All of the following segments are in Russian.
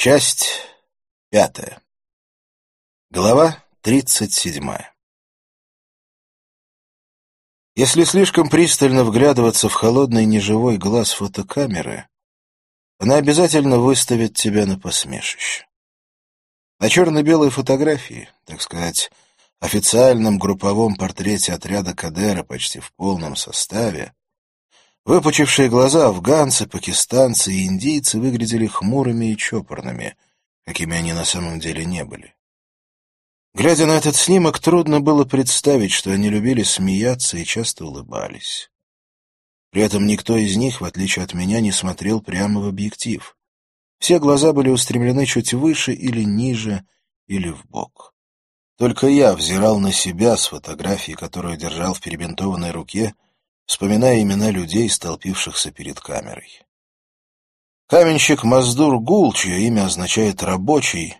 Часть пятая. Глава тридцать седьмая. Если слишком пристально вглядываться в холодный неживой глаз фотокамеры, она обязательно выставит тебя на посмешище. На черно-белой фотографии, так сказать, официальном групповом портрете отряда Кадера почти в полном составе, Выпучившие глаза афганцы, пакистанцы и индийцы выглядели хмурыми и чопорными, какими они на самом деле не были. Глядя на этот снимок, трудно было представить, что они любили смеяться и часто улыбались. При этом никто из них, в отличие от меня, не смотрел прямо в объектив. Все глаза были устремлены чуть выше или ниже, или в бок. Только я взирал на себя с фотографии, которую держал в перебинтованной руке, вспоминая имена людей, столпившихся перед камерой. Каменщик Маздур Гул, чье имя означает «рабочий»,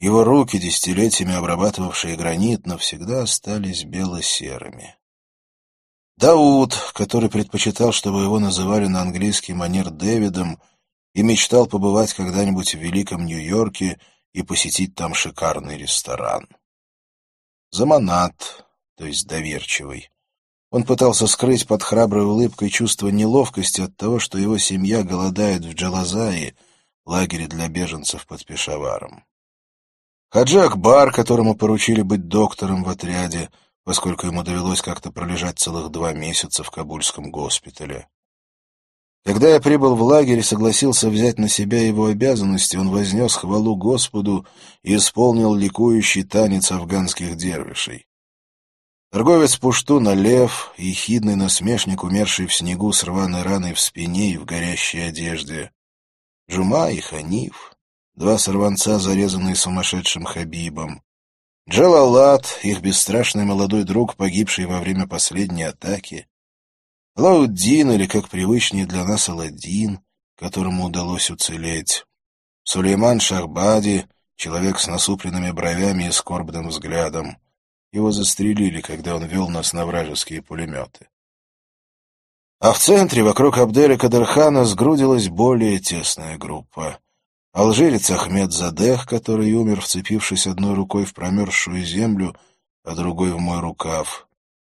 его руки, десятилетиями обрабатывавшие гранит, навсегда остались бело-серыми. Дауд, который предпочитал, чтобы его называли на английский манер Дэвидом, и мечтал побывать когда-нибудь в Великом Нью-Йорке и посетить там шикарный ресторан. Заманат, то есть доверчивый, он пытался скрыть под храброй улыбкой чувство неловкости от того, что его семья голодает в Джалазае, лагере для беженцев под Пешаваром. Хаджи Акбар, которому поручили быть доктором в отряде, поскольку ему довелось как-то пролежать целых два месяца в Кабульском госпитале. Когда я прибыл в лагерь и согласился взять на себя его обязанности, он вознес хвалу Господу и исполнил ликующий танец афганских дервишей. Торговец Пуштуна Лев, ехидный насмешник, умерший в снегу с рваной раной в спине и в горящей одежде. Джума и Ханиф, два сорванца, зарезанные сумасшедшим Хабибом. Джалалат, их бесстрашный молодой друг, погибший во время последней атаки. Лауддин, или, как привычнее для нас, Аладдин, которому удалось уцелеть. Сулейман Шахбади, человек с насупленными бровями и скорбным взглядом. Его застрелили, когда он вел нас на вражеские пулеметы. А в центре, вокруг Абделя Кадырхана, сгрудилась более тесная группа. Алжирец Ахмед Задех, который умер, вцепившись одной рукой в промерзшую землю, а другой в мой рукав.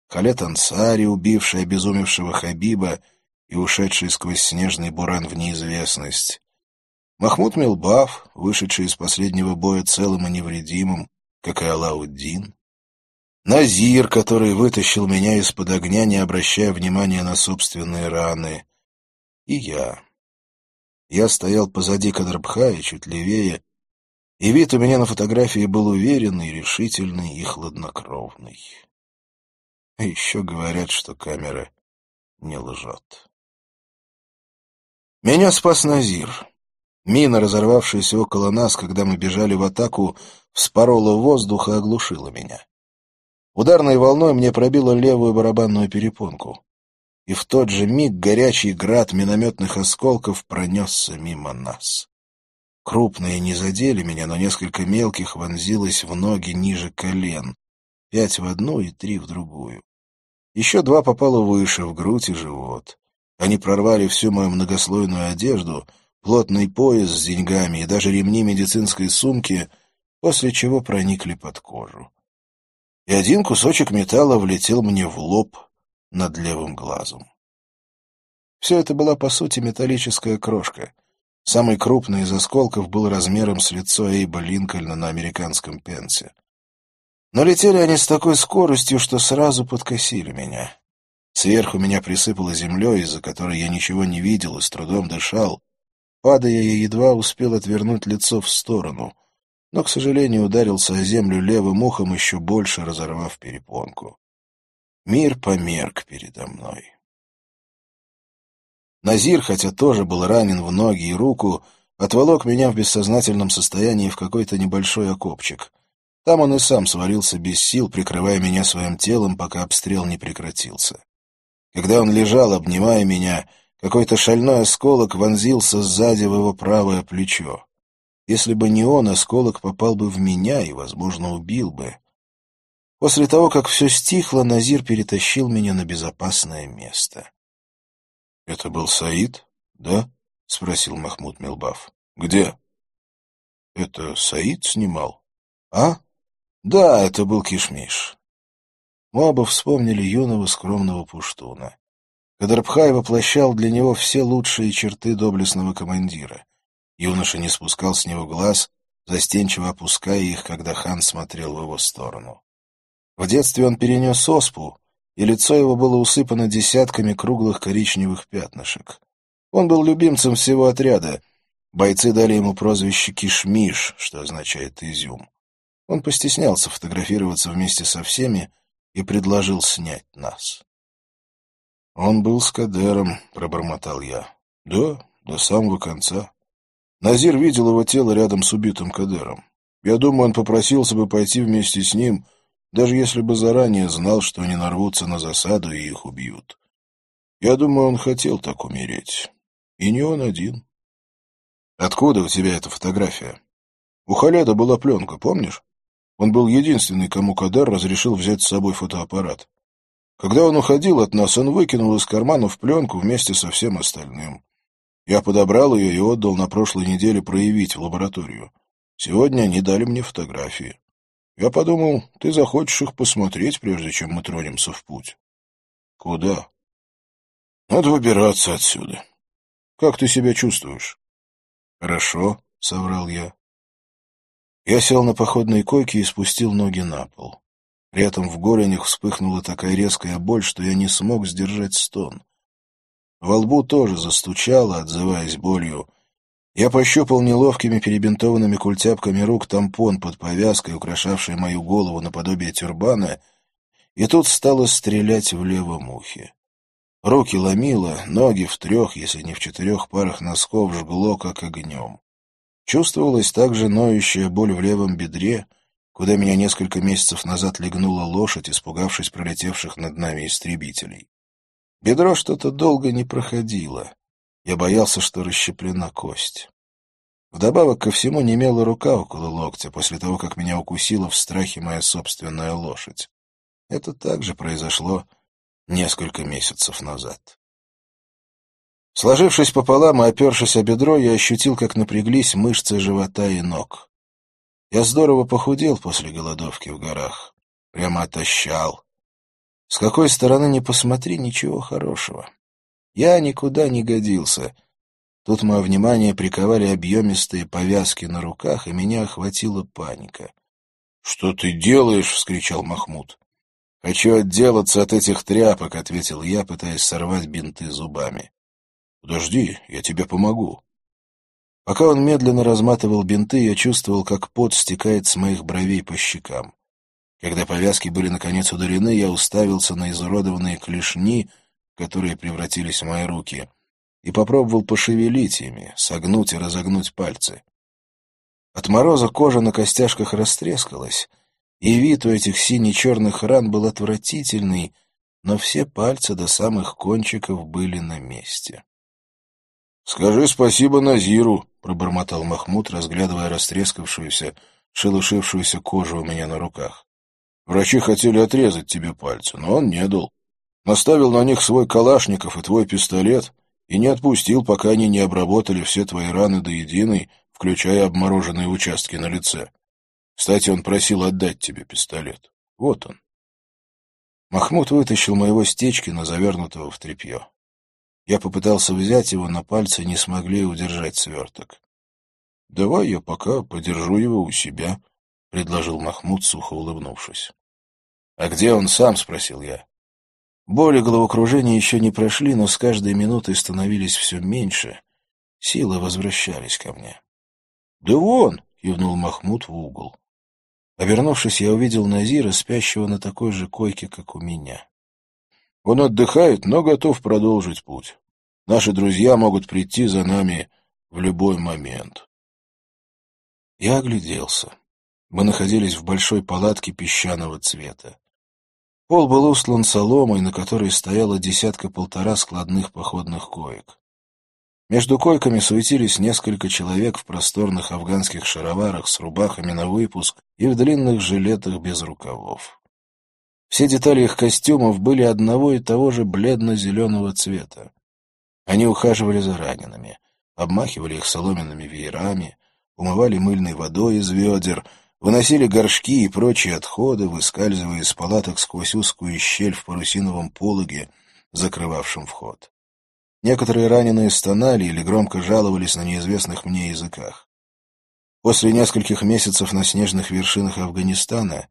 Халет Ансари, убивший обезумевшего Хабиба и ушедший сквозь снежный буран в неизвестность. Махмуд Милбав, вышедший из последнего боя целым и невредимым, как и Алауддин. Назир, который вытащил меня из-под огня, не обращая внимания на собственные раны. И я. Я стоял позади Кадрбхая, чуть левее, и вид у меня на фотографии был уверенный, решительный и хладнокровный. А еще говорят, что камера не лжет. Меня спас Назир. Мина, разорвавшаяся около нас, когда мы бежали в атаку, вспорола воздух и оглушила меня. Ударной волной мне пробило левую барабанную перепонку. И в тот же миг горячий град минометных осколков пронесся мимо нас. Крупные не задели меня, но несколько мелких вонзилось в ноги ниже колен. Пять в одну и три в другую. Еще два попало выше, в грудь и живот. Они прорвали всю мою многослойную одежду, плотный пояс с деньгами и даже ремни медицинской сумки, после чего проникли под кожу и один кусочек металла влетел мне в лоб над левым глазом. Все это была, по сути, металлическая крошка. Самый крупный из осколков был размером с лицо Эйба Линкольна на американском пенсе. Но летели они с такой скоростью, что сразу подкосили меня. Сверху меня присыпало землей, из-за которой я ничего не видел и с трудом дышал. Падая, я едва успел отвернуть лицо в сторону но, к сожалению, ударился о землю левым ухом, еще больше разорвав перепонку. Мир померк передо мной. Назир, хотя тоже был ранен в ноги и руку, отволок меня в бессознательном состоянии в какой-то небольшой окопчик. Там он и сам свалился без сил, прикрывая меня своим телом, пока обстрел не прекратился. Когда он лежал, обнимая меня, какой-то шальной осколок вонзился сзади в его правое плечо. Если бы не он, осколок попал бы в меня и, возможно, убил бы. После того, как все стихло, Назир перетащил меня на безопасное место. — Это был Саид, да? — спросил Махмуд Милбав. — Где? Это Саид снимал? А? Да, это был Кишмиш. Мы оба вспомнили юного скромного пуштуна. Кадрбхай воплощал для него все лучшие черты доблестного командира. Юноша не спускал с него глаз, застенчиво опуская их, когда хан смотрел в его сторону. В детстве он перенес оспу, и лицо его было усыпано десятками круглых коричневых пятнышек. Он был любимцем всего отряда. Бойцы дали ему прозвище «Кишмиш», что означает «изюм». Он постеснялся фотографироваться вместе со всеми и предложил снять нас. «Он был с Кадером», — пробормотал я. «Да, до самого конца. Назир видел его тело рядом с убитым Кадером. Я думаю, он попросился бы пойти вместе с ним, даже если бы заранее знал, что они нарвутся на засаду и их убьют. Я думаю, он хотел так умереть. И не он один. Откуда у тебя эта фотография? У Халеда была пленка, помнишь? Он был единственный, кому Кадар разрешил взять с собой фотоаппарат. Когда он уходил от нас, он выкинул из кармана в пленку вместе со всем остальным. Я подобрал ее и отдал на прошлой неделе проявить в лабораторию. Сегодня они дали мне фотографии. Я подумал, ты захочешь их посмотреть, прежде чем мы тронемся в путь. Куда? Надо выбираться отсюда. Как ты себя чувствуешь? Хорошо, соврал я. Я сел на походной койке и спустил ноги на пол. При этом в голенях вспыхнула такая резкая боль, что я не смог сдержать стон. Во лбу тоже застучало, отзываясь болью, я пощупал неловкими перебинтованными культяпками рук тампон под повязкой, украшавший мою голову наподобие тюрбана, и тут стало стрелять в левом ухе. Руки ломило, ноги в трех, если не в четырех парах носков жгло, как огнем. Чувствовалась также ноющая боль в левом бедре, куда меня несколько месяцев назад легнула лошадь, испугавшись пролетевших над нами истребителей. Бедро что-то долго не проходило. Я боялся, что расщеплена кость. Вдобавок ко всему немела рука около локтя после того, как меня укусила в страхе моя собственная лошадь. Это также произошло несколько месяцев назад. Сложившись пополам и опершись о бедро, я ощутил, как напряглись мышцы живота и ног. Я здорово похудел после голодовки в горах. Прямо отощал. С какой стороны ни посмотри, ничего хорошего. Я никуда не годился. Тут мое внимание приковали объемистые повязки на руках, и меня охватила паника. — Что ты делаешь? — вскричал Махмуд. — Хочу отделаться от этих тряпок, — ответил я, пытаясь сорвать бинты зубами. — Подожди, я тебе помогу. Пока он медленно разматывал бинты, я чувствовал, как пот стекает с моих бровей по щекам. Когда повязки были наконец удалены, я уставился на изуродованные клешни — которые превратились в мои руки, и попробовал пошевелить ими, согнуть и разогнуть пальцы. От мороза кожа на костяшках растрескалась, и вид у этих сине-черных ран был отвратительный, но все пальцы до самых кончиков были на месте. — Скажи спасибо Назиру, — пробормотал Махмуд, разглядывая растрескавшуюся, шелушившуюся кожу у меня на руках. — Врачи хотели отрезать тебе пальцы, но он не дал наставил на них свой калашников и твой пистолет и не отпустил, пока они не обработали все твои раны до единой, включая обмороженные участки на лице. Кстати, он просил отдать тебе пистолет. Вот он. Махмуд вытащил моего стечкина, завернутого в тряпье. Я попытался взять его, но пальцы не смогли удержать сверток. — Давай я пока подержу его у себя, — предложил Махмуд, сухо улыбнувшись. — А где он сам? — спросил я. Боли головокружения еще не прошли, но с каждой минутой становились все меньше. Силы возвращались ко мне. — Да вон! — кивнул Махмуд в угол. Обернувшись, я увидел Назира, спящего на такой же койке, как у меня. Он отдыхает, но готов продолжить путь. Наши друзья могут прийти за нами в любой момент. Я огляделся. Мы находились в большой палатке песчаного цвета. Пол был устлан соломой, на которой стояло десятка-полтора складных походных коек. Между койками суетились несколько человек в просторных афганских шароварах с рубахами на выпуск и в длинных жилетах без рукавов. Все детали их костюмов были одного и того же бледно-зеленого цвета. Они ухаживали за ранеными, обмахивали их соломенными веерами, умывали мыльной водой из ведер, выносили горшки и прочие отходы, выскальзывая из палаток сквозь узкую щель в парусиновом пологе, закрывавшем вход. Некоторые раненые стонали или громко жаловались на неизвестных мне языках. После нескольких месяцев на снежных вершинах Афганистана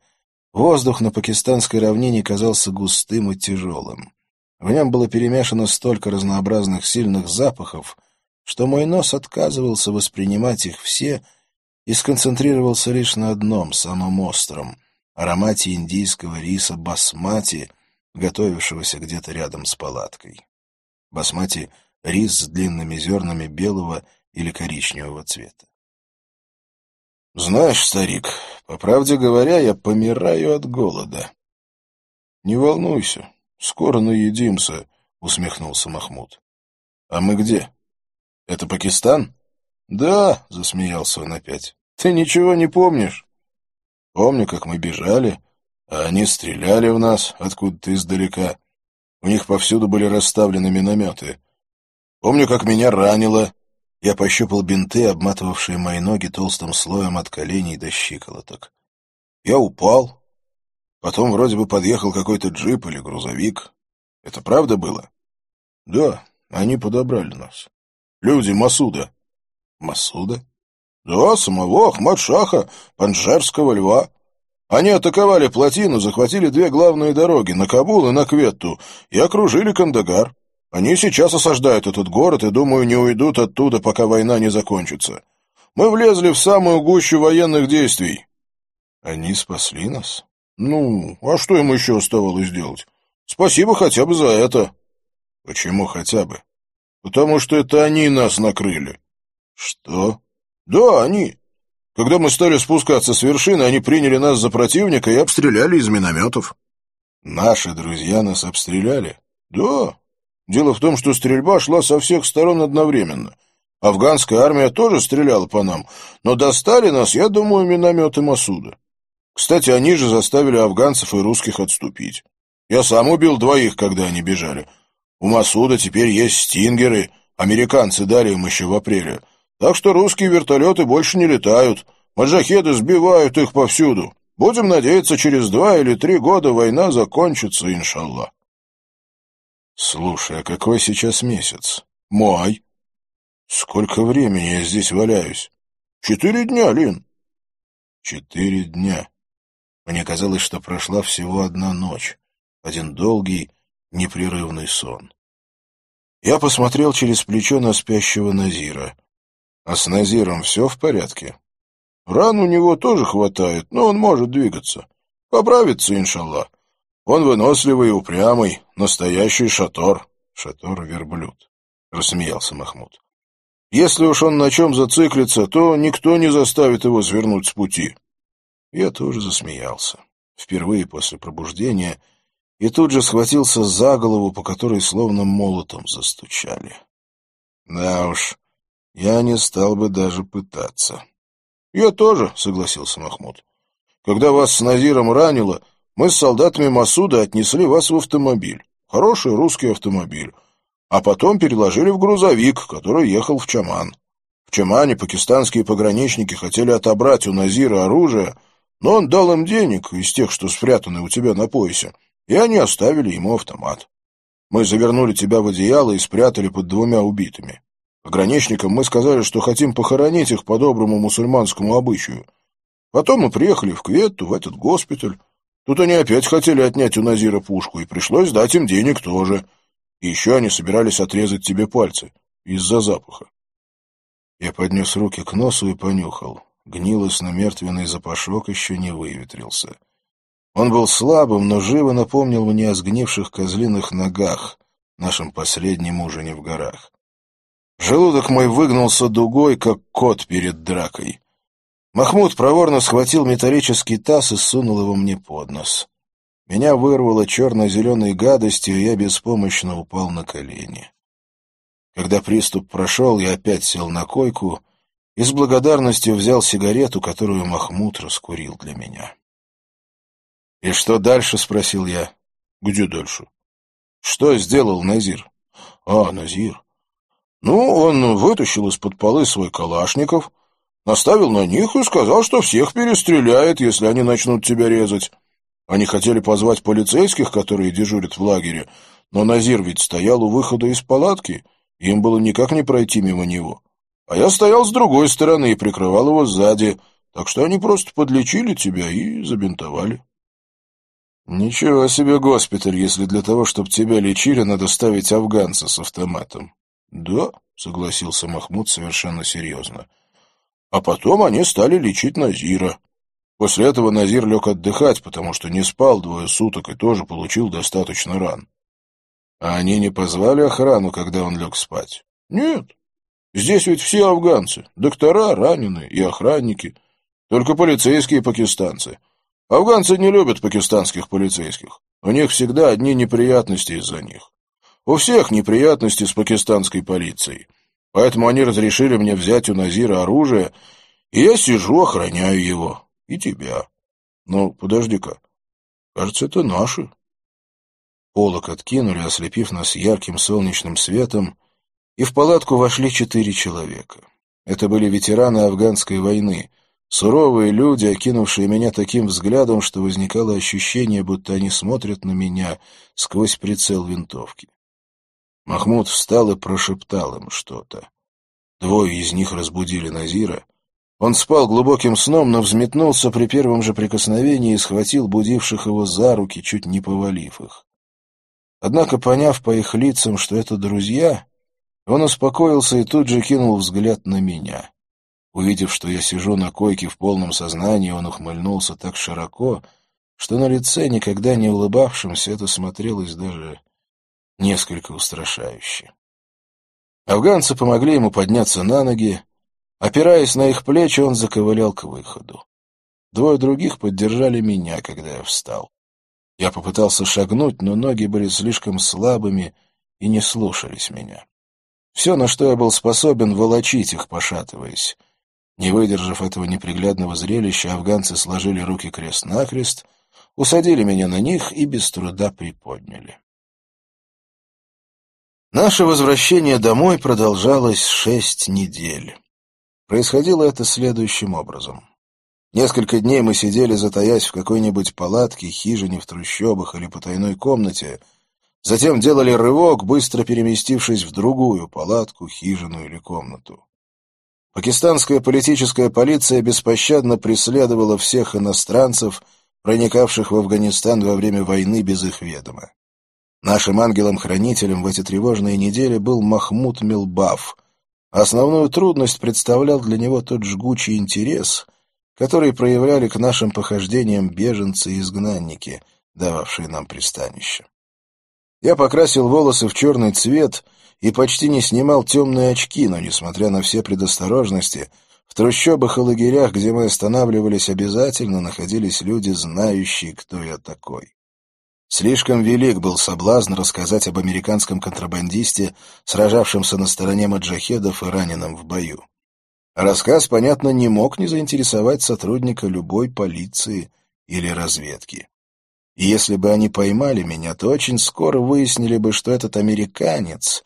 воздух на пакистанской равнине казался густым и тяжелым. В нем было перемешано столько разнообразных сильных запахов, что мой нос отказывался воспринимать их все и сконцентрировался лишь на одном, самом остром — аромате индийского риса басмати, готовившегося где-то рядом с палаткой. Басмати — рис с длинными зернами белого или коричневого цвета. «Знаешь, старик, по правде говоря, я помираю от голода». «Не волнуйся, скоро наедимся», — усмехнулся Махмуд. «А мы где?» «Это Пакистан?» «Да», — засмеялся он опять. «Ты ничего не помнишь?» «Помню, как мы бежали, а они стреляли в нас откуда-то издалека. У них повсюду были расставлены минометы. Помню, как меня ранило. Я пощупал бинты, обматывавшие мои ноги толстым слоем от коленей до щиколоток. Я упал. Потом вроде бы подъехал какой-то джип или грузовик. Это правда было? Да, они подобрали нас. Люди Масуда. Масуда? Да, самого Ахмад-Шаха, Панджарского льва. Они атаковали плотину, захватили две главные дороги, на Кабул и на Кветту, и окружили Кандагар. Они сейчас осаждают этот город и, думаю, не уйдут оттуда, пока война не закончится. Мы влезли в самую гущу военных действий. Они спасли нас? Ну, а что им еще оставалось делать? Спасибо хотя бы за это. Почему хотя бы? Потому что это они нас накрыли. Что? Да, они. Когда мы стали спускаться с вершины, они приняли нас за противника и обстреляли из минометов. Наши друзья нас обстреляли? Да. Дело в том, что стрельба шла со всех сторон одновременно. Афганская армия тоже стреляла по нам, но достали нас, я думаю, минометы Масуда. Кстати, они же заставили афганцев и русских отступить. Я сам убил двоих, когда они бежали. У Масуда теперь есть стингеры, американцы дали им еще в апреле. Так что русские вертолеты больше не летают. Маджахеды сбивают их повсюду. Будем надеяться, через два или три года война закончится, иншаллах. Слушай, а какой сейчас месяц? Май. Сколько времени я здесь валяюсь? Четыре дня, Лин. Четыре дня. Мне казалось, что прошла всего одна ночь. Один долгий, непрерывный сон. Я посмотрел через плечо на спящего Назира. А с Назиром все в порядке? Ран у него тоже хватает, но он может двигаться. Поправится, иншаллах. Он выносливый и упрямый, настоящий шатор. Шатор-верблюд, — рассмеялся Махмуд. Если уж он на чем зациклится, то никто не заставит его свернуть с пути. Я тоже засмеялся. Впервые после пробуждения и тут же схватился за голову, по которой словно молотом застучали. Да уж, я не стал бы даже пытаться. — Я тоже, — согласился Махмуд. — Когда вас с Назиром ранило, мы с солдатами Масуда отнесли вас в автомобиль. Хороший русский автомобиль. А потом переложили в грузовик, который ехал в Чаман. В Чамане пакистанские пограничники хотели отобрать у Назира оружие, но он дал им денег из тех, что спрятаны у тебя на поясе, и они оставили ему автомат. Мы завернули тебя в одеяло и спрятали под двумя убитыми. Пограничникам мы сказали, что хотим похоронить их по доброму мусульманскому обычаю. Потом мы приехали в Кветту, в этот госпиталь. Тут они опять хотели отнять у Назира пушку, и пришлось дать им денег тоже. И еще они собирались отрезать тебе пальцы из-за запаха. Я поднес руки к носу и понюхал. Гнилостно-мертвенный запашок еще не выветрился. Он был слабым, но живо напомнил мне о сгнивших козлиных ногах, нашем последнем ужине в горах. Желудок мой выгнулся дугой, как кот перед дракой. Махмуд проворно схватил металлический таз и сунул его мне под нос. Меня вырвало черно-зеленой гадостью, и я беспомощно упал на колени. Когда приступ прошел, я опять сел на койку и с благодарностью взял сигарету, которую Махмуд раскурил для меня. — И что дальше? — спросил я. — Где дальше? — Что сделал Назир? — А, Назир. Ну, он вытащил из-под полы свой калашников, Наставил на них и сказал, что всех перестреляет, если они начнут тебя резать. Они хотели позвать полицейских, которые дежурят в лагере, но Назир ведь стоял у выхода из палатки, им было никак не пройти мимо него. А я стоял с другой стороны и прикрывал его сзади, так что они просто подлечили тебя и забинтовали. Ничего себе госпиталь, если для того, чтобы тебя лечили, надо ставить афганца с автоматом. Да, согласился Махмуд совершенно серьезно. А потом они стали лечить Назира. После этого Назир лег отдыхать, потому что не спал двое суток и тоже получил достаточно ран. А они не позвали охрану, когда он лег спать? Нет. Здесь ведь все афганцы, доктора, раненые и охранники. Только полицейские пакистанцы. Афганцы не любят пакистанских полицейских. У них всегда одни неприятности из-за них. У всех неприятности с пакистанской полицией. Поэтому они разрешили мне взять у Назира оружие, и я сижу, охраняю его. И тебя. Ну, подожди-ка. Кажется, это наши. Полок откинули, ослепив нас ярким солнечным светом, и в палатку вошли четыре человека. Это были ветераны афганской войны, суровые люди, окинувшие меня таким взглядом, что возникало ощущение, будто они смотрят на меня сквозь прицел винтовки. Махмуд встал и прошептал им что-то. Двое из них разбудили Назира. Он спал глубоким сном, но взметнулся при первом же прикосновении и схватил будивших его за руки, чуть не повалив их. Однако, поняв по их лицам, что это друзья, он успокоился и тут же кинул взгляд на меня. Увидев, что я сижу на койке в полном сознании, он ухмыльнулся так широко, что на лице, никогда не улыбавшемся, это смотрелось даже несколько устрашающе. Афганцы помогли ему подняться на ноги. Опираясь на их плечи, он заковылял к выходу. Двое других поддержали меня, когда я встал. Я попытался шагнуть, но ноги были слишком слабыми и не слушались меня. Все, на что я был способен, волочить их, пошатываясь. Не выдержав этого неприглядного зрелища, афганцы сложили руки крест-накрест, усадили меня на них и без труда приподняли. Наше возвращение домой продолжалось шесть недель. Происходило это следующим образом. Несколько дней мы сидели, затаясь в какой-нибудь палатке, хижине в трущобах или потайной комнате, затем делали рывок, быстро переместившись в другую палатку, хижину или комнату. Пакистанская политическая полиция беспощадно преследовала всех иностранцев, проникавших в Афганистан во время войны без их ведома. Нашим ангелом-хранителем в эти тревожные недели был Махмуд Милбаф. Основную трудность представлял для него тот жгучий интерес, который проявляли к нашим похождениям беженцы и изгнанники, дававшие нам пристанище. Я покрасил волосы в черный цвет и почти не снимал темные очки, но, несмотря на все предосторожности, в трущобах и лагерях, где мы останавливались, обязательно находились люди, знающие, кто я такой. Слишком велик был соблазн рассказать об американском контрабандисте, сражавшемся на стороне маджахедов и раненом в бою. Рассказ, понятно, не мог не заинтересовать сотрудника любой полиции или разведки. И если бы они поймали меня, то очень скоро выяснили бы, что этот американец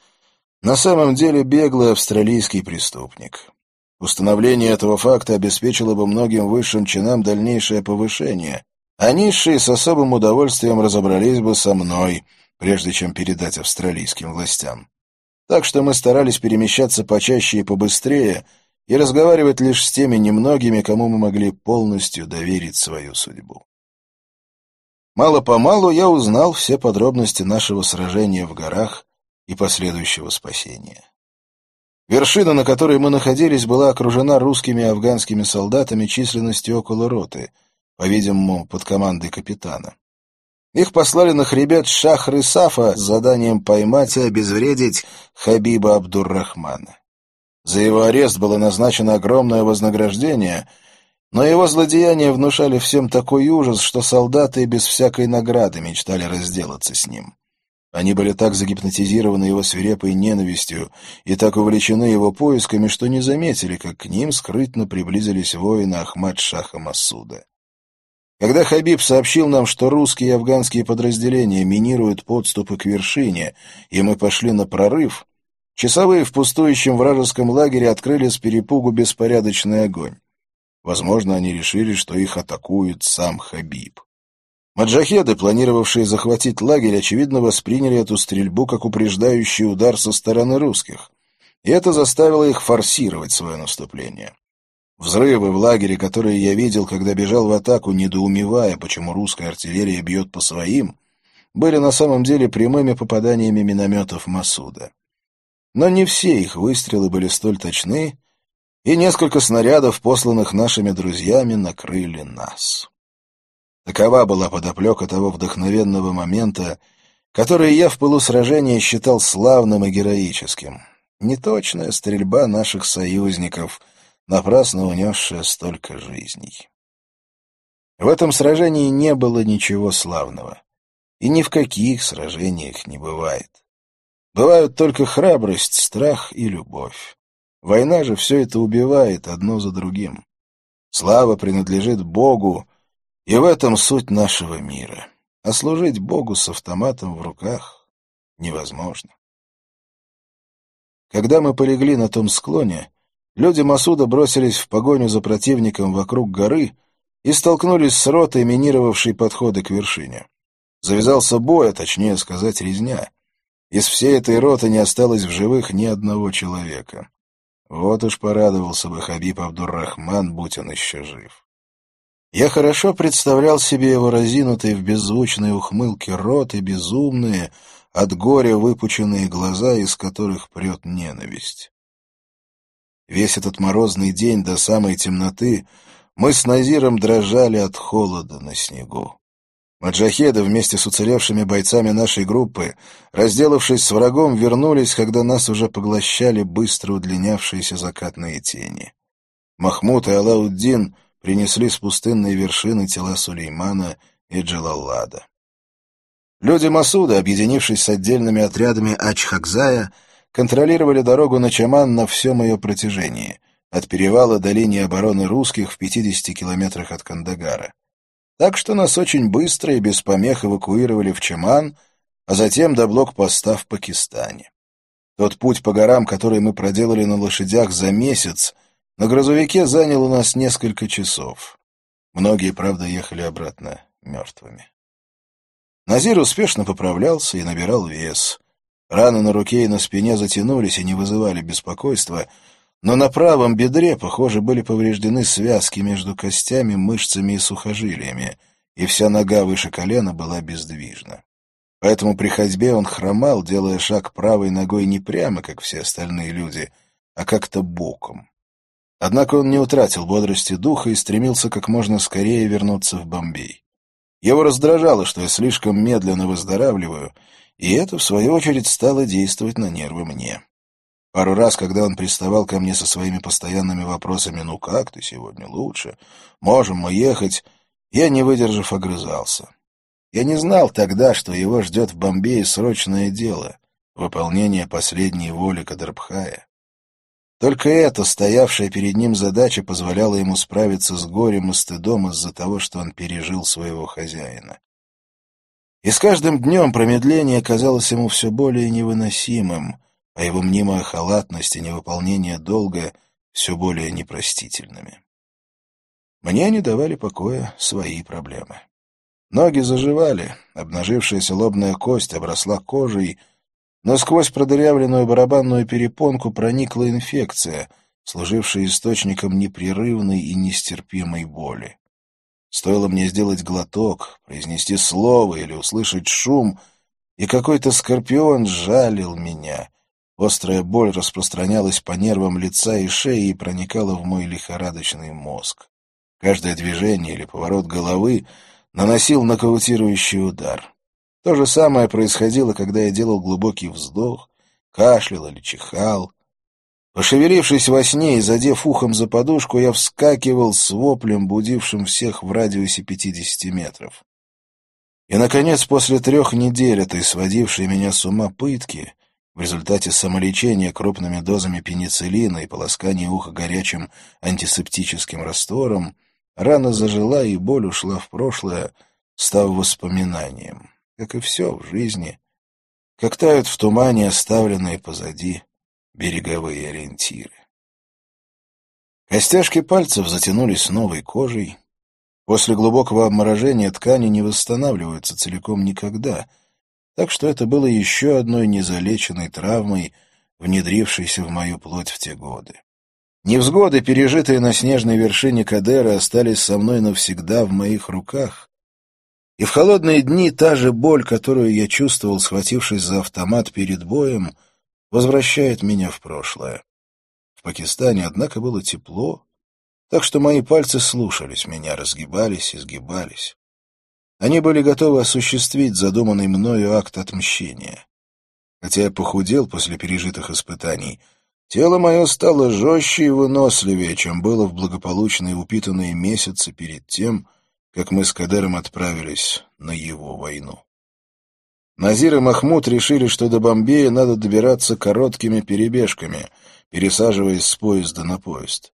на самом деле беглый австралийский преступник. Установление этого факта обеспечило бы многим высшим чинам дальнейшее повышение, а низшие с особым удовольствием разобрались бы со мной, прежде чем передать австралийским властям. Так что мы старались перемещаться почаще и побыстрее и разговаривать лишь с теми немногими, кому мы могли полностью доверить свою судьбу. Мало-помалу я узнал все подробности нашего сражения в горах и последующего спасения. Вершина, на которой мы находились, была окружена русскими и афганскими солдатами численностью около роты — по-видимому, под командой капитана. Их послали на хребет Шахры Сафа с заданием поймать и обезвредить Хабиба Абдуррахмана. За его арест было назначено огромное вознаграждение, но его злодеяния внушали всем такой ужас, что солдаты без всякой награды мечтали разделаться с ним. Они были так загипнотизированы его свирепой ненавистью и так увлечены его поисками, что не заметили, как к ним скрытно приблизились воины Ахмад Шаха Масуда. Когда Хабиб сообщил нам, что русские и афганские подразделения минируют подступы к вершине, и мы пошли на прорыв, Часовые в пустующем вражеском лагере открыли с перепугу беспорядочный огонь. Возможно, они решили, что их атакует сам Хабиб. Маджахеды, планировавшие захватить лагерь, очевидно восприняли эту стрельбу как упреждающий удар со стороны русских, и это заставило их форсировать свое наступление. Взрывы в лагере, которые я видел, когда бежал в атаку, недоумевая, почему русская артиллерия бьет по своим, были на самом деле прямыми попаданиями минометов Масуда. Но не все их выстрелы были столь точны, и несколько снарядов, посланных нашими друзьями, накрыли нас. Такова была подоплека того вдохновенного момента, который я в пылу сражения считал славным и героическим. Неточная стрельба наших союзников, напрасно унесшая столько жизней. В этом сражении не было ничего славного. И ни в каких сражениях не бывает. Бывают только храбрость, страх и любовь. Война же все это убивает одно за другим. Слава принадлежит Богу, и в этом суть нашего мира. А служить Богу с автоматом в руках невозможно. Когда мы полегли на том склоне, люди Масуда бросились в погоню за противником вокруг горы и столкнулись с ротой, минировавшей подходы к вершине. Завязался бой, а точнее сказать, резня. Из всей этой роты не осталось в живых ни одного человека. Вот уж порадовался бы Хабиб Абдуррахман, будь он еще жив. Я хорошо представлял себе его разинутые в беззвучной ухмылке рот и безумные, от горя выпученные глаза, из которых прет ненависть. Весь этот морозный день до самой темноты мы с Назиром дрожали от холода на снегу. Маджахеды вместе с уцелевшими бойцами нашей группы, разделавшись с врагом, вернулись, когда нас уже поглощали быстро удлинявшиеся закатные тени. Махмуд и Алауддин принесли с пустынной вершины тела Сулеймана и Джалаллада. Люди Масуда, объединившись с отдельными отрядами Ачхакзая, контролировали дорогу на Чаман на всем ее протяжении, от перевала до линии обороны русских в 50 километрах от Кандагара. Так что нас очень быстро и без помех эвакуировали в Чаман, а затем до блокпоста в Пакистане. Тот путь по горам, который мы проделали на лошадях за месяц, на грузовике занял у нас несколько часов. Многие, правда, ехали обратно мертвыми. Назир успешно поправлялся и набирал вес. Раны на руке и на спине затянулись и не вызывали беспокойства, но на правом бедре, похоже, были повреждены связки между костями, мышцами и сухожилиями, и вся нога выше колена была бездвижна. Поэтому при ходьбе он хромал, делая шаг правой ногой не прямо, как все остальные люди, а как-то боком. Однако он не утратил бодрости духа и стремился как можно скорее вернуться в Бомбей. Его раздражало, что я слишком медленно выздоравливаю, и это, в свою очередь, стало действовать на нервы мне. Пару раз, когда он приставал ко мне со своими постоянными вопросами «Ну как ты сегодня лучше? Можем мы ехать?» я, не выдержав, огрызался. Я не знал тогда, что его ждет в Бомбее срочное дело — выполнение последней воли Кадрбхая. Только эта, стоявшая перед ним задача, позволяла ему справиться с горем и стыдом из-за того, что он пережил своего хозяина. И с каждым днем промедление казалось ему все более невыносимым, а его мнимая халатность и невыполнение долга все более непростительными. Мне не давали покоя свои проблемы. Ноги заживали, обнажившаяся лобная кость обросла кожей — но сквозь продырявленную барабанную перепонку проникла инфекция, служившая источником непрерывной и нестерпимой боли. Стоило мне сделать глоток, произнести слово или услышать шум, и какой-то скорпион жалил меня. Острая боль распространялась по нервам лица и шеи и проникала в мой лихорадочный мозг. Каждое движение или поворот головы наносил нокаутирующий удар. То же самое происходило, когда я делал глубокий вздох, кашлял или чихал. Пошевелившись во сне и задев ухом за подушку, я вскакивал с воплем, будившим всех в радиусе пятидесяти метров. И, наконец, после трех недель этой сводившей меня с ума пытки, в результате самолечения крупными дозами пенициллина и полоскания уха горячим антисептическим раствором, рана зажила и боль ушла в прошлое, став воспоминанием как и все в жизни, как тают в тумане оставленные позади береговые ориентиры. Костяшки пальцев затянулись новой кожей. После глубокого обморожения ткани не восстанавливаются целиком никогда, так что это было еще одной незалеченной травмой, внедрившейся в мою плоть в те годы. Невзгоды, пережитые на снежной вершине Кадеры, остались со мной навсегда в моих руках. И в холодные дни та же боль, которую я чувствовал, схватившись за автомат перед боем, возвращает меня в прошлое. В Пакистане, однако, было тепло, так что мои пальцы слушались меня, разгибались и сгибались. Они были готовы осуществить задуманный мною акт отмщения. Хотя я похудел после пережитых испытаний — Тело мое стало жестче и выносливее, чем было в благополучные упитанные месяцы перед тем, как мы с Кадером отправились на его войну. Назир и Махмуд решили, что до Бомбея надо добираться короткими перебежками, пересаживаясь с поезда на поезд.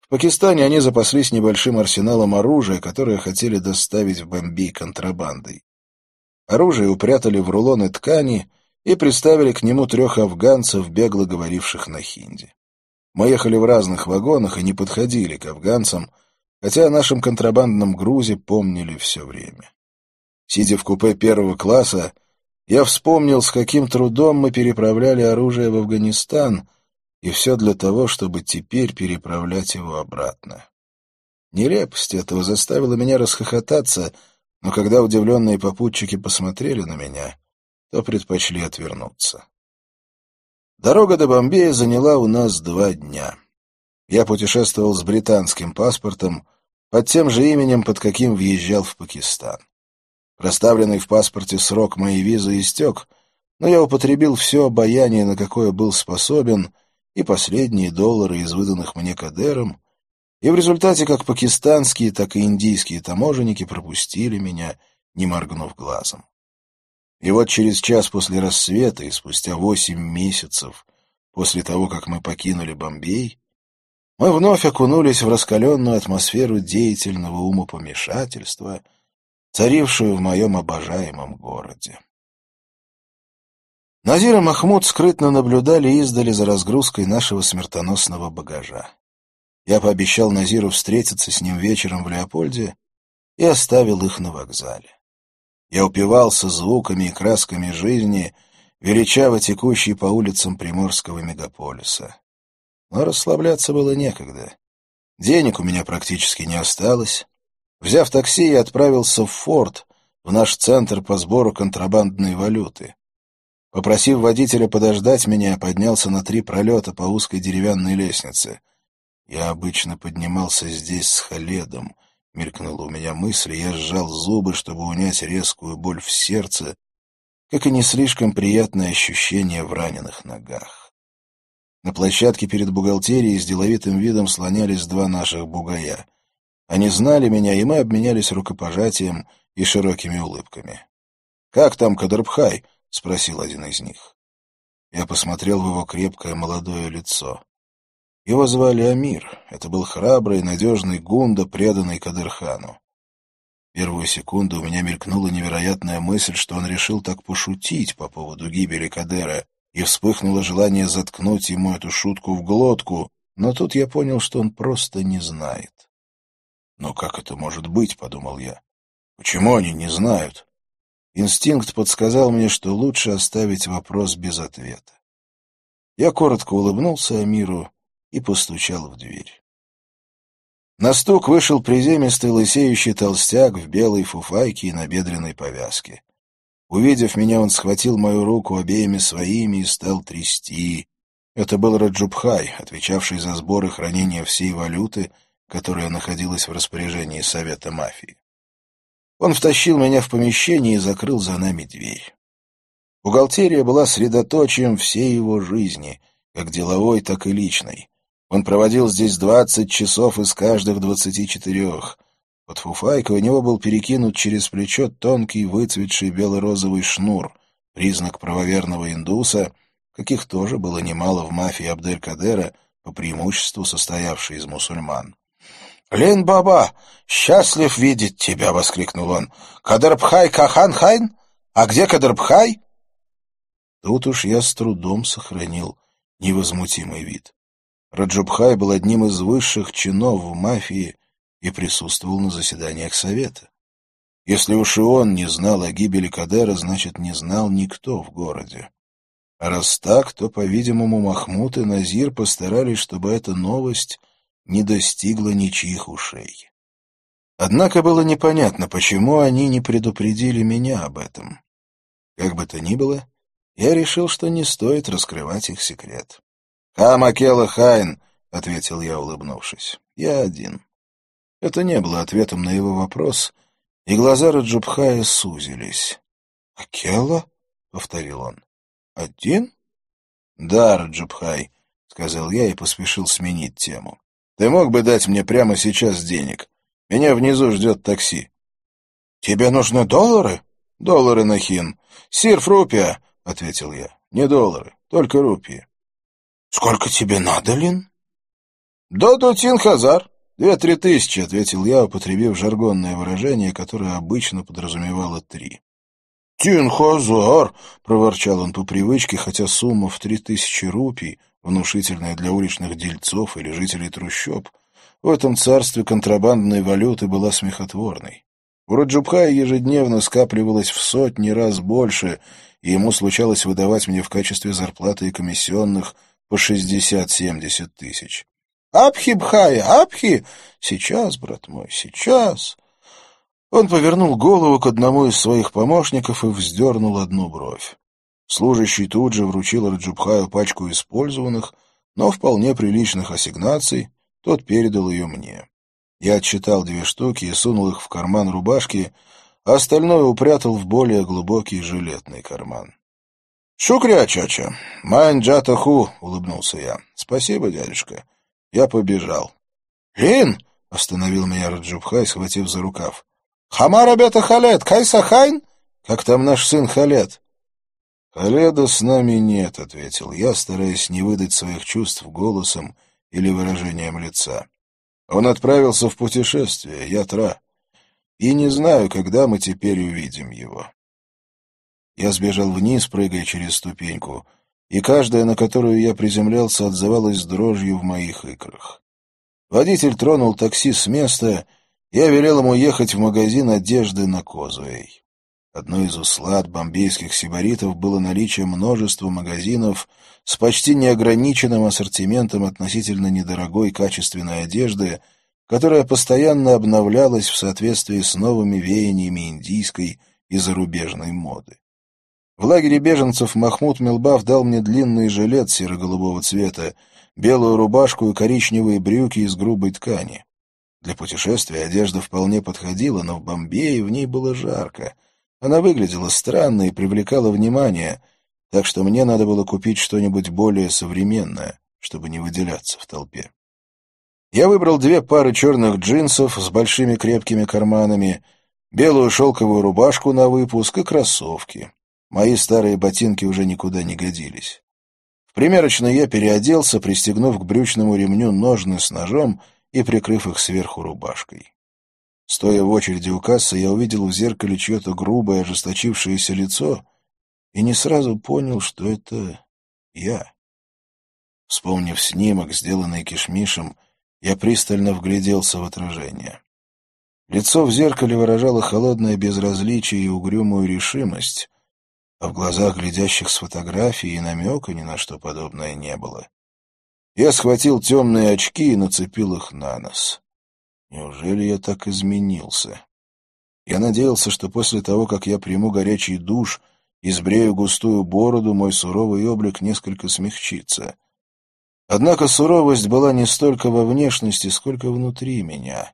В Пакистане они запаслись небольшим арсеналом оружия, которое хотели доставить в Бомбей контрабандой. Оружие упрятали в рулоны ткани — и приставили к нему трех афганцев, бегло говоривших на хинди. Мы ехали в разных вагонах и не подходили к афганцам, хотя о нашем контрабандном грузе помнили все время. Сидя в купе первого класса, я вспомнил, с каким трудом мы переправляли оружие в Афганистан, и все для того, чтобы теперь переправлять его обратно. Нелепость этого заставила меня расхохотаться, но когда удивленные попутчики посмотрели на меня, то предпочли отвернуться. Дорога до Бомбея заняла у нас два дня. Я путешествовал с британским паспортом, под тем же именем, под каким въезжал в Пакистан. Проставленный в паспорте срок моей визы истек, но я употребил все обаяние, на какое был способен, и последние доллары из выданных мне Кадером, и в результате как пакистанские, так и индийские таможенники пропустили меня, не моргнув глазом. И вот через час после рассвета и спустя восемь месяцев после того, как мы покинули Бомбей, мы вновь окунулись в раскаленную атмосферу деятельного умопомешательства, царившую в моем обожаемом городе. Назир и Махмуд скрытно наблюдали издали за разгрузкой нашего смертоносного багажа. Я пообещал Назиру встретиться с ним вечером в Леопольде и оставил их на вокзале. Я упивался звуками и красками жизни, величаво текущей по улицам приморского мегаполиса. Но расслабляться было некогда. Денег у меня практически не осталось. Взяв такси, я отправился в форт, в наш центр по сбору контрабандной валюты. Попросив водителя подождать меня, поднялся на три пролета по узкой деревянной лестнице. Я обычно поднимался здесь с Халедом — Мелькнула у меня мысль, я сжал зубы, чтобы унять резкую боль в сердце, как и не слишком приятное ощущение в раненых ногах. На площадке перед бухгалтерией с деловитым видом слонялись два наших бугая. Они знали меня, и мы обменялись рукопожатием и широкими улыбками. «Как там Кадрбхай?» — спросил один из них. Я посмотрел в его крепкое молодое лицо. Его звали Амир. Это был храбрый, надежный гунда, преданный Кадырхану. Первую секунду у меня мелькнула невероятная мысль, что он решил так пошутить по поводу гибели Кадера, и вспыхнуло желание заткнуть ему эту шутку в глотку, но тут я понял, что он просто не знает. «Но как это может быть?» — подумал я. «Почему они не знают?» Инстинкт подсказал мне, что лучше оставить вопрос без ответа. Я коротко улыбнулся Амиру и постучал в дверь. На стук вышел приземистый лысеющий толстяк в белой фуфайке и набедренной повязке. Увидев меня, он схватил мою руку обеими своими и стал трясти. Это был Раджубхай, отвечавший за сбор и хранение всей валюты, которая находилась в распоряжении Совета мафии. Он втащил меня в помещение и закрыл за нами дверь. Бухгалтерия была средоточием всей его жизни, как деловой, так и личной. Он проводил здесь двадцать часов из каждых двадцати четырех. Под фуфайкой у него был перекинут через плечо тонкий выцветший бело-розовый шнур, признак правоверного индуса, каких тоже было немало в мафии Абдель-Кадера, по преимуществу состоявшей из мусульман. «Лен Баба, счастлив видеть тебя!» — воскликнул он. «Кадарбхай Кахан-Хайн? А где Кадарбхай?» Тут уж я с трудом сохранил невозмутимый вид. Раджубхай был одним из высших чинов в мафии и присутствовал на заседаниях совета. Если уж и он не знал о гибели Кадера, значит, не знал никто в городе. А раз так, то, по-видимому, Махмуд и Назир постарались, чтобы эта новость не достигла ничьих ушей. Однако было непонятно, почему они не предупредили меня об этом. Как бы то ни было, я решил, что не стоит раскрывать их секрет. «Хамакела Хайн», — ответил я, улыбнувшись. «Я один». Это не было ответом на его вопрос, и глаза Раджубхая сузились. «Акела?» — повторил он. «Один?» «Да, Раджубхай», — сказал я и поспешил сменить тему. «Ты мог бы дать мне прямо сейчас денег? Меня внизу ждет такси». «Тебе нужны доллары?» «Доллары, Нахин. Сир Фрупия», — ответил я. «Не доллары, только рупии». «Сколько тебе надо, Лин?» «До-до Хазар. Две-три тысячи», — ответил я, употребив жаргонное выражение, которое обычно подразумевало три. «Тинхазар!» — проворчал он по привычке, хотя сумма в три тысячи рупий, внушительная для уличных дельцов или жителей трущоб, в этом царстве контрабандной валюты была смехотворной. У Раджубхая ежедневно скапливалось в сотни раз больше, и ему случалось выдавать мне в качестве зарплаты и комиссионных по шестьдесят-семьдесят тысяч. «Апхи, Бхая, апхи! Сейчас, брат мой, сейчас!» Он повернул голову к одному из своих помощников и вздернул одну бровь. Служащий тут же вручил Раджубхаю пачку использованных, но вполне приличных ассигнаций, тот передал ее мне. Я отчитал две штуки и сунул их в карман рубашки, а остальное упрятал в более глубокий жилетный карман. «शुक्रिया, चाचा! मैं जाता हूँ!» — улыбнулся я. «Спасибо, дядюшка. Я побежал». «Лин!» — остановил меня Раджубхай, схватив за рукав. «हमारा बेटा Халед! कैसा हैं? Как там наш сын Халед?» «Халеда с нами нет», — ответил я, стараясь не выдать своих чувств голосом или выражением лица. «Он отправился в путешествие, я Тра, и не знаю, когда мы теперь увидим его». Я сбежал вниз, прыгая через ступеньку, и каждая, на которую я приземлялся, отзывалась дрожью в моих икрах. Водитель тронул такси с места — я велел ему ехать в магазин одежды на Козуэй. Одной из услад бомбейских сибаритов было наличие множества магазинов с почти неограниченным ассортиментом относительно недорогой качественной одежды, которая постоянно обновлялась в соответствии с новыми веяниями индийской и зарубежной моды. В лагере беженцев Махмуд Мелбав дал мне длинный жилет серо-голубого цвета, белую рубашку и коричневые брюки из грубой ткани. Для путешествия одежда вполне подходила, но в Бомбее в ней было жарко. Она выглядела странно и привлекала внимание, так что мне надо было купить что-нибудь более современное, чтобы не выделяться в толпе. Я выбрал две пары черных джинсов с большими крепкими карманами, белую шелковую рубашку на выпуск и кроссовки. Мои старые ботинки уже никуда не годились. В примерочной я переоделся, пристегнув к брючному ремню ножны с ножом и прикрыв их сверху рубашкой. Стоя в очереди у кассы, я увидел в зеркале чье-то грубое, ожесточившееся лицо и не сразу понял, что это я. Вспомнив снимок, сделанный кишмишем, я пристально вгляделся в отражение. Лицо в зеркале выражало холодное безразличие и угрюмую решимость, а в глазах глядящих с фотографии и намека ни на что подобное не было. Я схватил темные очки и нацепил их на нос. Неужели я так изменился? Я надеялся, что после того, как я приму горячий душ и сбрею густую бороду, мой суровый облик несколько смягчится. Однако суровость была не столько во внешности, сколько внутри меня.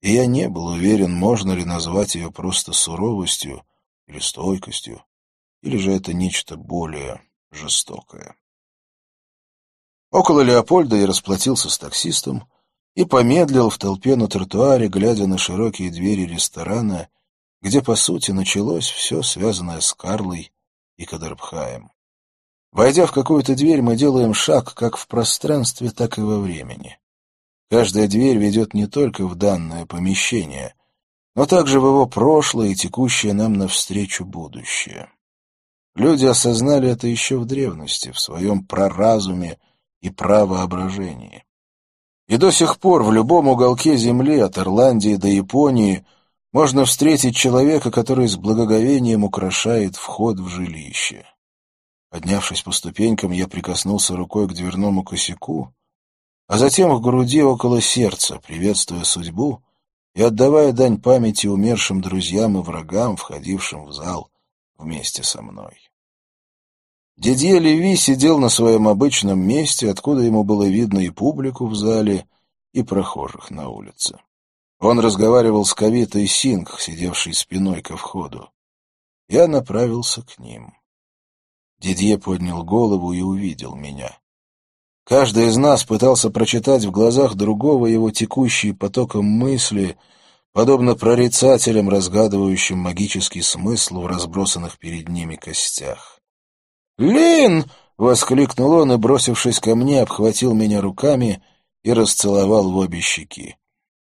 И я не был уверен, можно ли назвать ее просто суровостью или стойкостью, или же это нечто более жестокое. Около Леопольда я расплатился с таксистом и помедлил в толпе на тротуаре, глядя на широкие двери ресторана, где, по сути, началось все, связанное с Карлой и Кадарбхаем. Войдя в какую-то дверь, мы делаем шаг как в пространстве, так и во времени. Каждая дверь ведет не только в данное помещение, но также в его прошлое и текущее нам навстречу будущее. Люди осознали это еще в древности, в своем праразуме и правоображении. И до сих пор в любом уголке земли, от Ирландии до Японии, можно встретить человека, который с благоговением украшает вход в жилище. Поднявшись по ступенькам, я прикоснулся рукой к дверному косяку, а затем к груди около сердца, приветствуя судьбу и отдавая дань памяти умершим друзьям и врагам, входившим в зал вместе со мной. Дидье Леви сидел на своем обычном месте, откуда ему было видно и публику в зале, и прохожих на улице. Он разговаривал с Кавитой Синг, сидевшей спиной ко входу. Я направился к ним. Дидье поднял голову и увидел меня. Каждый из нас пытался прочитать в глазах другого его текущие потоком мысли, подобно прорицателям, разгадывающим магический смысл в разбросанных перед ними костях. «Лин!» — воскликнул он и, бросившись ко мне, обхватил меня руками и расцеловал в обе щеки.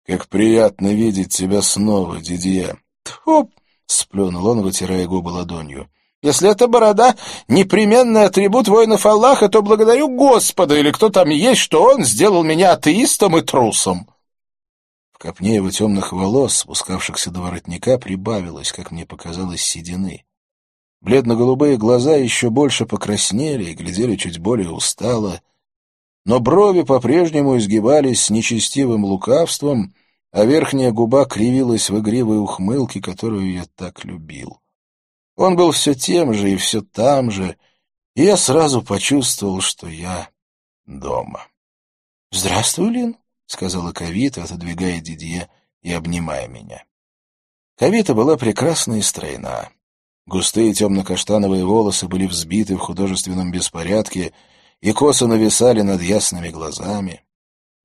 «Как приятно видеть тебя снова, Дидье!» «Тьфу!» — сплюнул он, вытирая губы ладонью. «Если эта борода — непременный атрибут воинов Аллаха, то благодарю Господа, или кто там есть, что он сделал меня атеистом и трусом!» В копне его темных волос, спускавшихся до воротника, прибавилось, как мне показалось, седины. Бледно-голубые глаза еще больше покраснели и глядели чуть более устало, но брови по-прежнему изгибались с нечестивым лукавством, а верхняя губа кривилась в игривой ухмылке, которую я так любил. Он был все тем же и все там же, и я сразу почувствовал, что я дома. — Здравствуй, Лин, — сказала Кавита, отодвигая Дидье и обнимая меня. Кавита была прекрасна и стройна. Густые темно-каштановые волосы были взбиты в художественном беспорядке и косо нависали над ясными глазами.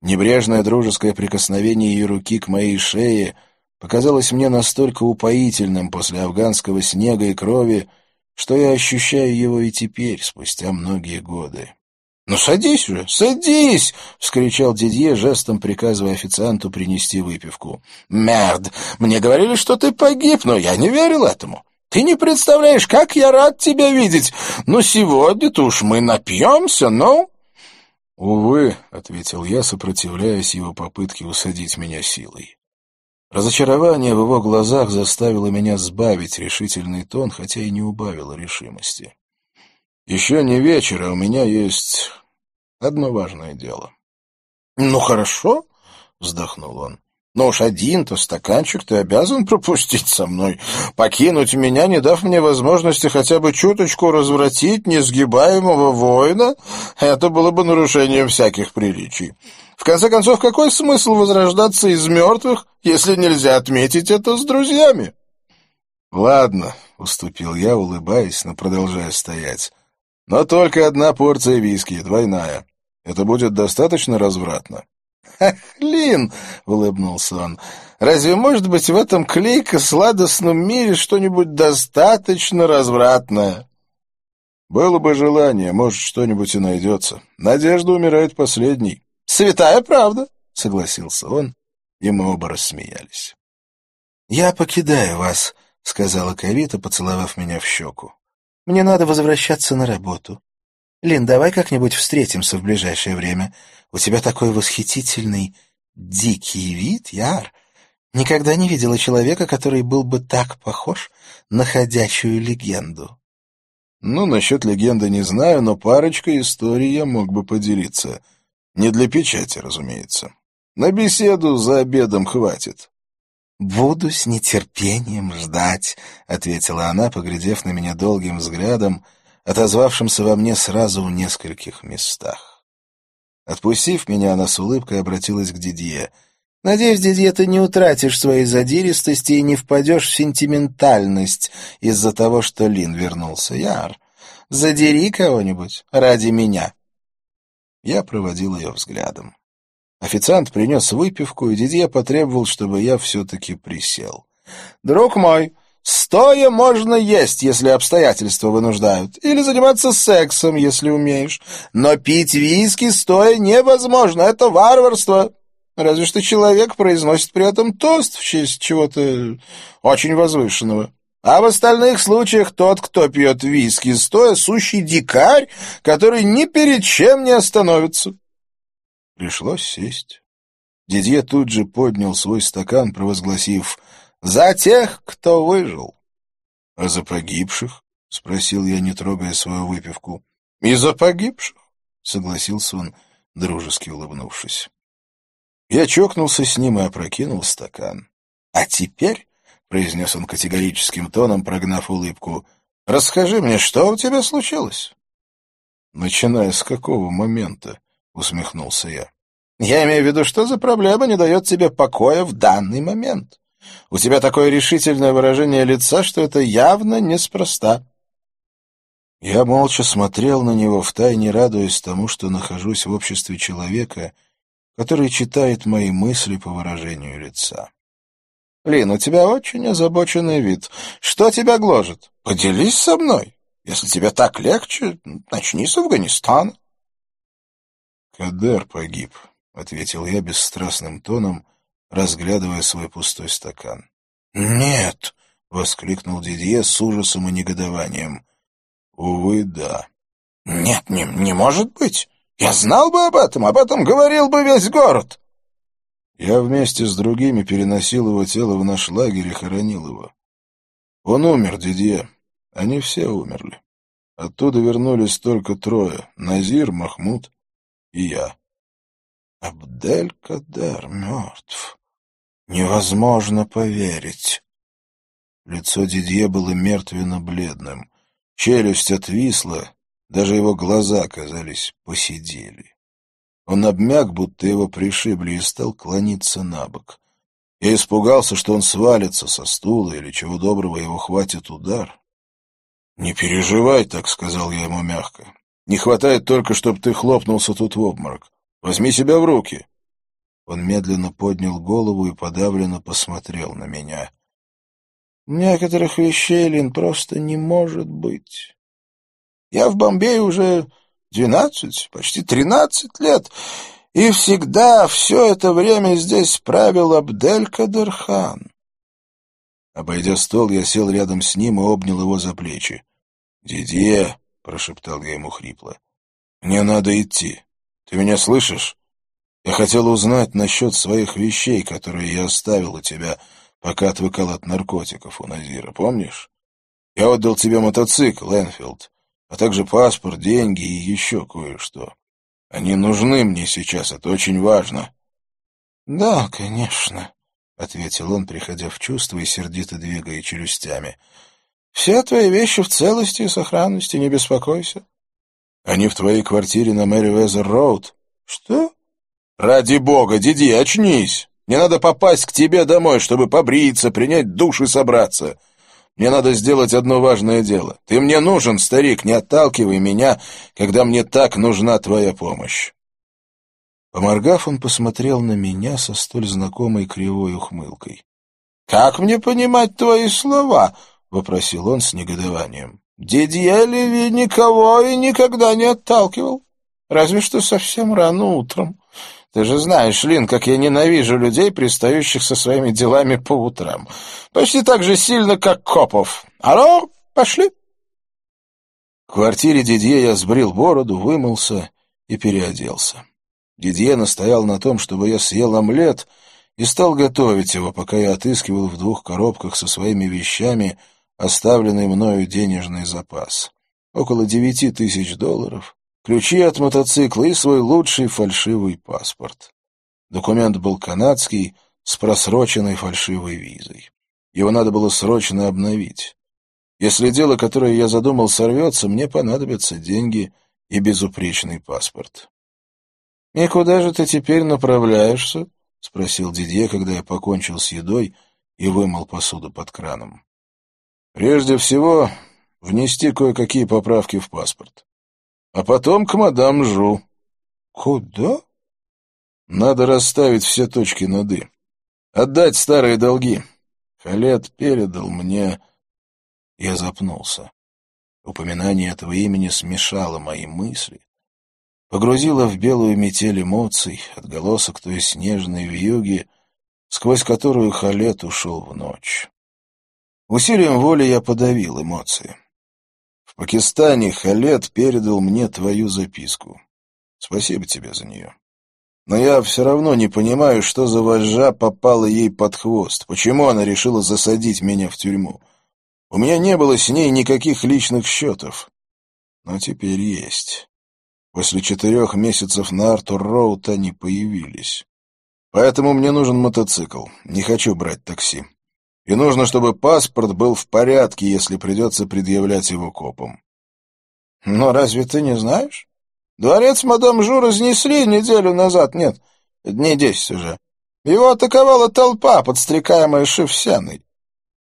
Небрежное дружеское прикосновение ее руки к моей шее показалось мне настолько упоительным после афганского снега и крови, что я ощущаю его и теперь, спустя многие годы. «Ну, садись уже, садись!» — вскричал Дидье, жестом приказывая официанту принести выпивку. «Мерд! Мне говорили, что ты погиб, но я не верил этому. Ты не представляешь, как я рад тебя видеть. Но сегодня-то уж мы напьемся, ну?» «Увы», — ответил я, сопротивляясь его попытке усадить меня силой. Разочарование в его глазах заставило меня сбавить решительный тон, хотя и не убавило решимости. «Еще не вечер, а у меня есть одно важное дело». «Ну, хорошо», — вздохнул он. Но уж один-то стаканчик ты обязан пропустить со мной, покинуть меня, не дав мне возможности хотя бы чуточку развратить несгибаемого воина, это было бы нарушением всяких приличий. В конце концов, какой смысл возрождаться из мертвых, если нельзя отметить это с друзьями? — Ладно, — уступил я, улыбаясь, но продолжая стоять. — Но только одна порция виски, двойная. Это будет достаточно развратно? Лин, улыбнулся он, — «разве может быть в этом клейко-сладостном мире что-нибудь достаточно развратное?» «Было бы желание, может, что-нибудь и найдется. Надежда умирает последней». «Святая правда», — согласился он, и мы оба рассмеялись. «Я покидаю вас», — сказала Кавита, поцеловав меня в щеку. «Мне надо возвращаться на работу. Лин, давай как-нибудь встретимся в ближайшее время. У тебя такой восхитительный дикий вид, Яр. Никогда не видела человека, который был бы так похож на ходячую легенду. Ну, насчет легенды не знаю, но парочкой историй я мог бы поделиться. Не для печати, разумеется. На беседу за обедом хватит. «Буду с нетерпением ждать», — ответила она, поглядев на меня долгим взглядом, отозвавшимся во мне сразу в нескольких местах. Отпустив меня, она с улыбкой обратилась к Дидье. «Надеюсь, Дидье, ты не утратишь своей задиристости и не впадешь в сентиментальность из-за того, что Лин вернулся. Яр, задери кого-нибудь ради меня». Я проводил ее взглядом. Официант принес выпивку, и Дидье потребовал, чтобы я все-таки присел. «Друг мой, Стоя можно есть, если обстоятельства вынуждают, или заниматься сексом, если умеешь. Но пить виски стоя невозможно, это варварство. Разве что человек произносит при этом тост в честь чего-то очень возвышенного. А в остальных случаях тот, кто пьет виски стоя, сущий дикарь, который ни перед чем не остановится. Пришлось сесть. Дидье тут же поднял свой стакан, провозгласив «За тех, кто выжил!» «А за погибших?» — спросил я, не трогая свою выпивку. «И за погибших?» — согласился он, дружески улыбнувшись. Я чокнулся с ним и опрокинул стакан. «А теперь...» — произнес он категорическим тоном, прогнав улыбку. — Расскажи мне, что у тебя случилось? — Начиная с какого момента? — усмехнулся я. — Я имею в виду, что за проблема не дает тебе покоя в данный момент? У тебя такое решительное выражение лица, что это явно неспроста. Я молча смотрел на него, втайне радуясь тому, что нахожусь в обществе человека, который читает мои мысли по выражению лица. Лин, у тебя очень озабоченный вид. Что тебя гложет? Поделись со мной. Если тебе так легче, начни с Афганистана. Кадер погиб, — ответил я бесстрастным тоном, разглядывая свой пустой стакан. «Нет!» — воскликнул Дидье с ужасом и негодованием. «Увы, да». «Нет, не, не может быть! Я знал бы об этом, об этом говорил бы весь город!» Я вместе с другими переносил его тело в наш лагерь и хоронил его. Он умер, Дидье. Они все умерли. Оттуда вернулись только трое — Назир, Махмуд и я. Абдель-Кадер мертв. Невозможно поверить. Лицо Дидье было мертвенно-бледным. Челюсть отвисла, даже его глаза, казались, посидели. Он обмяк, будто его пришибли, и стал клониться на бок. Я испугался, что он свалится со стула, или чего доброго его хватит удар. — Не переживай, — так сказал я ему мягко. — Не хватает только, чтобы ты хлопнулся тут в обморок. Возьми себя в руки. Он медленно поднял голову и подавленно посмотрел на меня. — Некоторых вещей, Лин, просто не может быть. Я в Бомбее уже Двенадцать, почти тринадцать лет, и всегда все это время здесь правил Абдель-Кадырхан. Обойдя стол, я сел рядом с ним и обнял его за плечи. «Дидье», — прошептал я ему хрипло, — «мне надо идти. Ты меня слышишь? Я хотел узнать насчет своих вещей, которые я оставил у тебя, пока отвыкал от наркотиков у Назира, помнишь? Я отдал тебе мотоцикл, Энфилд а также паспорт, деньги и еще кое-что. Они нужны мне сейчас, это очень важно. — Да, конечно, — ответил он, приходя в чувство и сердито двигая челюстями. — Все твои вещи в целости и сохранности, не беспокойся. — Они в твоей квартире на Мэри Везер-Роуд. — Что? — Ради бога, Диди, очнись! Мне надо попасть к тебе домой, чтобы побриться, принять душ и собраться. Мне надо сделать одно важное дело. Ты мне нужен, старик, не отталкивай меня, когда мне так нужна твоя помощь. Поморгав, он посмотрел на меня со столь знакомой кривой ухмылкой. — Как мне понимать твои слова? — вопросил он с негодованием. — Дидье Леви никого и никогда не отталкивал. Разве что совсем рано утром. Ты же знаешь, Лин, как я ненавижу людей, пристающих со своими делами по утрам. Почти так же сильно, как копов. Алло, пошли. В квартире Дидье я сбрил бороду, вымылся и переоделся. Дидье настоял на том, чтобы я съел омлет, и стал готовить его, пока я отыскивал в двух коробках со своими вещами оставленный мною денежный запас. Около девяти тысяч долларов, ключи от мотоцикла и свой лучший фальшивый паспорт. Документ был канадский, с просроченной фальшивой визой. Его надо было срочно обновить. Если дело, которое я задумал, сорвется, мне понадобятся деньги и безупречный паспорт. — И куда же ты теперь направляешься? — спросил Дидье, когда я покончил с едой и вымыл посуду под краном. — Прежде всего, внести кое-какие поправки в паспорт а потом к мадам Жу. — Куда? — Надо расставить все точки над «и». Отдать старые долги. Халет передал мне... Я запнулся. Упоминание этого имени смешало мои мысли, погрузило в белую метель эмоций, отголосок той снежной вьюги, сквозь которую Халет ушел в ночь. Усилием воли я подавил эмоции. В Пакистане Халет передал мне твою записку. Спасибо тебе за нее. Но я все равно не понимаю, что за вожжа попала ей под хвост. Почему она решила засадить меня в тюрьму? У меня не было с ней никаких личных счетов. Но теперь есть. После четырех месяцев на Артур-Роуд они появились. Поэтому мне нужен мотоцикл. Не хочу брать такси. И нужно, чтобы паспорт был в порядке, если придется предъявлять его копам. Но разве ты не знаешь? Дворец мадам Жу разнесли неделю назад, нет, дней десять уже. Его атаковала толпа, подстрекаемая Шевсяной.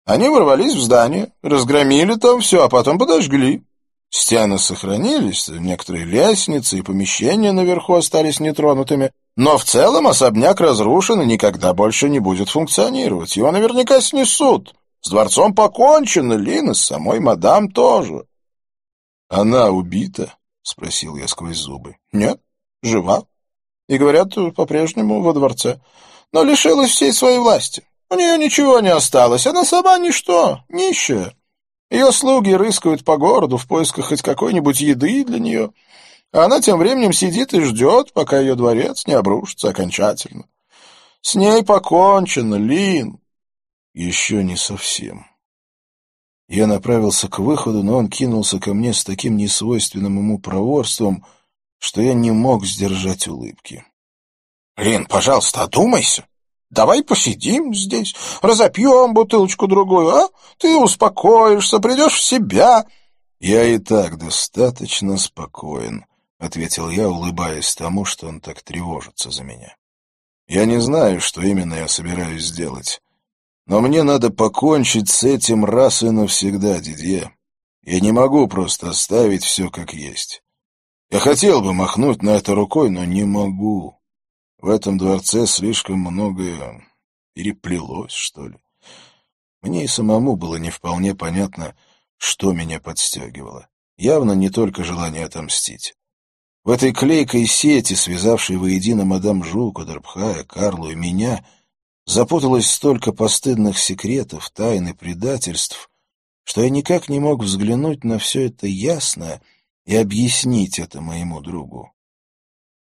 Они ворвались в здание, разгромили там все, а потом подожгли. Стены сохранились, некоторые лестницы и помещения наверху остались нетронутыми, но в целом особняк разрушен и никогда больше не будет функционировать. Его наверняка снесут. С дворцом покончено, Лина, с самой мадам тоже. — Она убита? — спросил я сквозь зубы. — Нет, жива. И, говорят, по-прежнему во дворце. Но лишилась всей своей власти. У нее ничего не осталось. Она сама ничто, нищая. Ее слуги рыскают по городу в поисках хоть какой-нибудь еды для нее. А она тем временем сидит и ждет, пока ее дворец не обрушится окончательно. С ней покончено, Лин. Еще не совсем. Я направился к выходу, но он кинулся ко мне с таким несвойственным ему проворством, что я не мог сдержать улыбки. — Лин, пожалуйста, одумайся. Давай посидим здесь, разопьем бутылочку-другую, а? Ты успокоишься, придешь в себя. — Я и так достаточно спокоен, — ответил я, улыбаясь тому, что он так тревожится за меня. — Я не знаю, что именно я собираюсь сделать. Но мне надо покончить с этим раз и навсегда, Дидье. Я не могу просто оставить все как есть. Я хотел бы махнуть на это рукой, но не могу. В этом дворце слишком многое переплелось, что ли. Мне и самому было не вполне понятно, что меня подстегивало. Явно не только желание отомстить. В этой клейкой сети, связавшей воедино мадам Жука, Дарбхая, Карлу и меня — запуталось столько постыдных секретов, тайн и предательств, что я никак не мог взглянуть на все это ясно и объяснить это моему другу.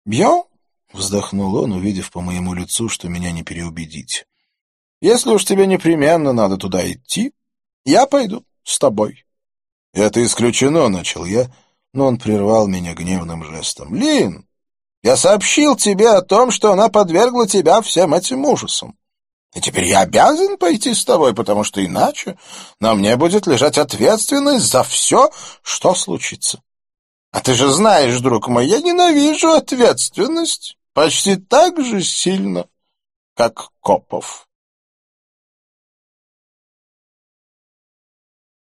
«Бьё?» — вздохнул он, увидев по моему лицу, что меня не переубедить. «Если уж тебе непременно надо туда идти, я пойду с тобой». «Это исключено», — начал я, но он прервал меня гневным жестом. «Лин, я сообщил тебе о том, что она подвергла тебя всем этим ужасам. И теперь я обязан пойти с тобой, потому что иначе на мне будет лежать ответственность за все, что случится. А ты же знаешь, друг мой, я ненавижу ответственность почти так же сильно, как копов.